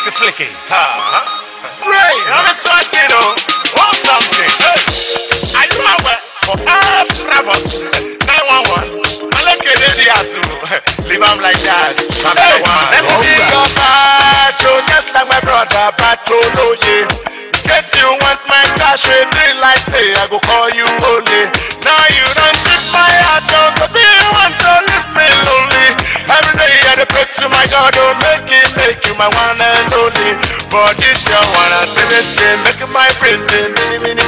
slicky slicky. I'm something. For travels. 911. I like like that. Hey, let me be your patrol, just like my brother, patrol, oh yeah. Guess you want my cash, eh, we like say I go call you only. Now you don't tip my heart, so baby, you want to leave me lonely. Every day I pray to my God, don't make it make you my one and only. But this your one and seventeen, make my printing, mini mini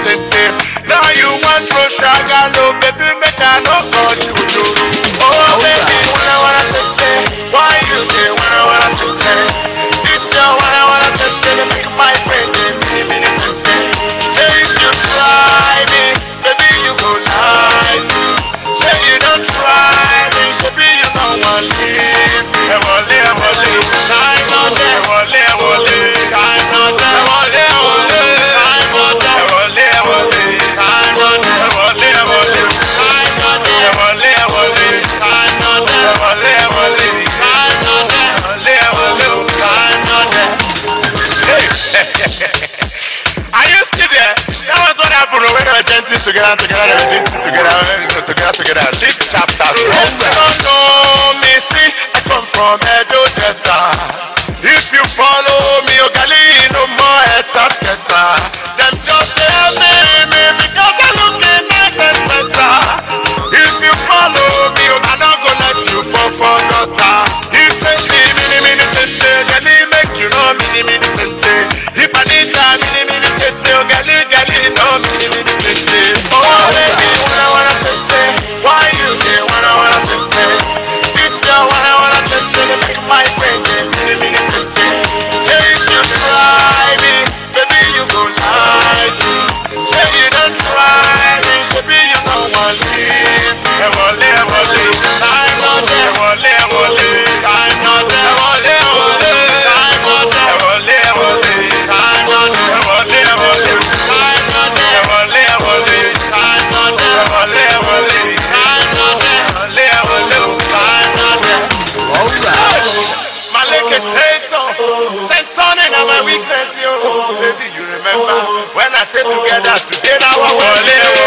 Now you want Russia, got no baby. this together, together, this together, together, together, this chapter. Yes, I know, Missy, I come from Edo. say so. Send sun in my weakness, yo. Baby, you remember when I say together, together, we're